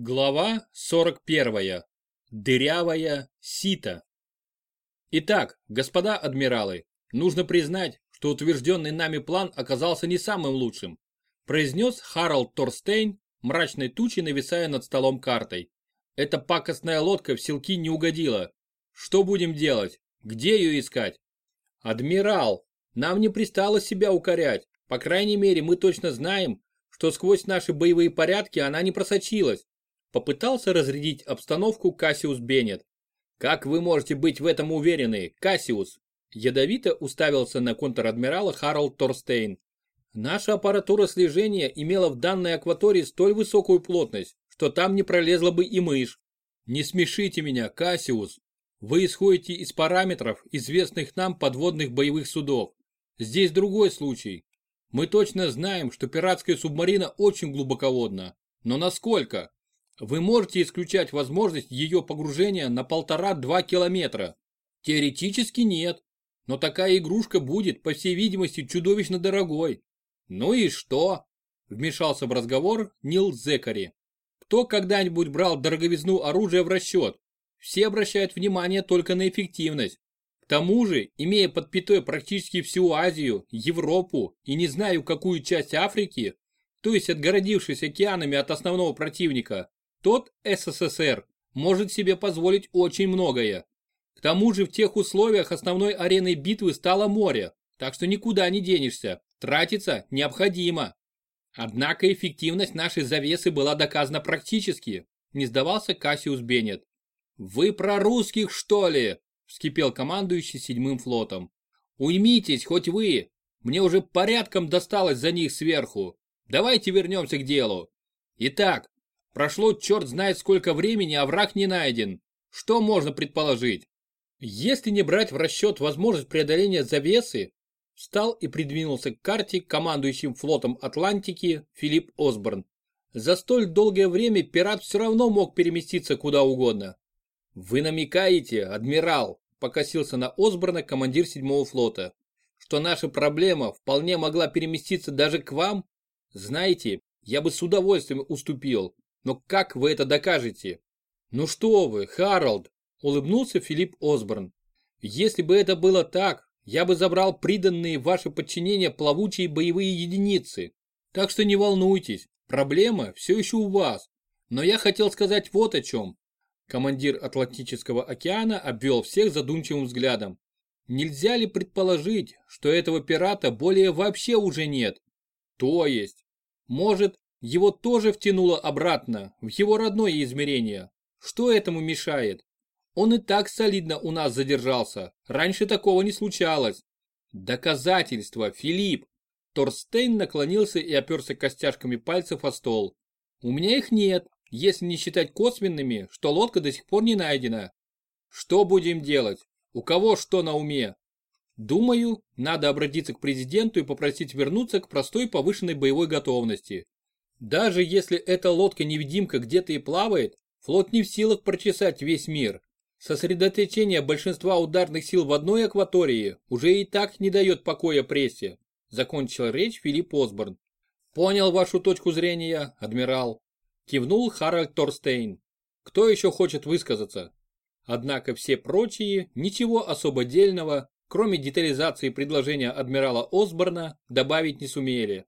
Глава 41. Дырявая сито. Итак, господа адмиралы, нужно признать, что утвержденный нами план оказался не самым лучшим, произнес Харалд Торстейн, мрачной тучей нависая над столом картой. Эта пакостная лодка в селки не угодила. Что будем делать? Где ее искать? Адмирал, нам не пристало себя укорять. По крайней мере, мы точно знаем, что сквозь наши боевые порядки она не просочилась. Попытался разрядить обстановку Кассиус Беннет. «Как вы можете быть в этом уверены, Кассиус?» Ядовито уставился на контр-адмирала Харалд Торстейн. «Наша аппаратура слежения имела в данной акватории столь высокую плотность, что там не пролезла бы и мышь. Не смешите меня, Кассиус. Вы исходите из параметров, известных нам подводных боевых судов. Здесь другой случай. Мы точно знаем, что пиратская субмарина очень глубоководна. Но насколько? Вы можете исключать возможность ее погружения на полтора-два километра. Теоретически нет, но такая игрушка будет, по всей видимости, чудовищно дорогой. Ну и что? Вмешался в разговор Нил Зекари. Кто когда-нибудь брал дороговизну оружия в расчет? Все обращают внимание только на эффективность. К тому же, имея под пятой практически всю Азию, Европу и не знаю какую часть Африки, то есть отгородившись океанами от основного противника, тот СССР может себе позволить очень многое. К тому же в тех условиях основной ареной битвы стало море, так что никуда не денешься, тратиться необходимо. Однако эффективность нашей завесы была доказана практически, не сдавался Кассиус Беннет. «Вы про русских, что ли?» – вскипел командующий седьмым флотом. «Уймитесь, хоть вы! Мне уже порядком досталось за них сверху. Давайте вернемся к делу. Итак, Прошло черт знает сколько времени, а враг не найден. Что можно предположить? Если не брать в расчет возможность преодоления завесы, встал и придвинулся к карте командующим флотом Атлантики Филипп Осборн. За столь долгое время пират все равно мог переместиться куда угодно. «Вы намекаете, адмирал», – покосился на Осборна командир седьмого флота, «что наша проблема вполне могла переместиться даже к вам? Знаете, я бы с удовольствием уступил, но как вы это докажете? Ну что вы, Харалд, улыбнулся Филипп Осборн. Если бы это было так, я бы забрал приданные в ваше подчинение плавучие боевые единицы. Так что не волнуйтесь, проблема все еще у вас. Но я хотел сказать вот о чем. Командир Атлантического океана обвел всех задумчивым взглядом. Нельзя ли предположить, что этого пирата более вообще уже нет? То есть, может, его тоже втянуло обратно, в его родное измерение. Что этому мешает? Он и так солидно у нас задержался. Раньше такого не случалось. Доказательства, Филипп. Торстейн наклонился и оперся костяшками пальцев о стол. У меня их нет, если не считать косвенными, что лодка до сих пор не найдена. Что будем делать? У кого что на уме? Думаю, надо обратиться к президенту и попросить вернуться к простой повышенной боевой готовности. Даже если эта лодка-невидимка где-то и плавает, флот не в силах прочесать весь мир. Сосредоточение большинства ударных сил в одной акватории уже и так не дает покоя прессе, закончил речь Филипп Осборн. Понял вашу точку зрения, адмирал. Кивнул Харальд Торстейн. Кто еще хочет высказаться? Однако все прочие ничего особо дельного, кроме детализации предложения адмирала Осборна, добавить не сумели.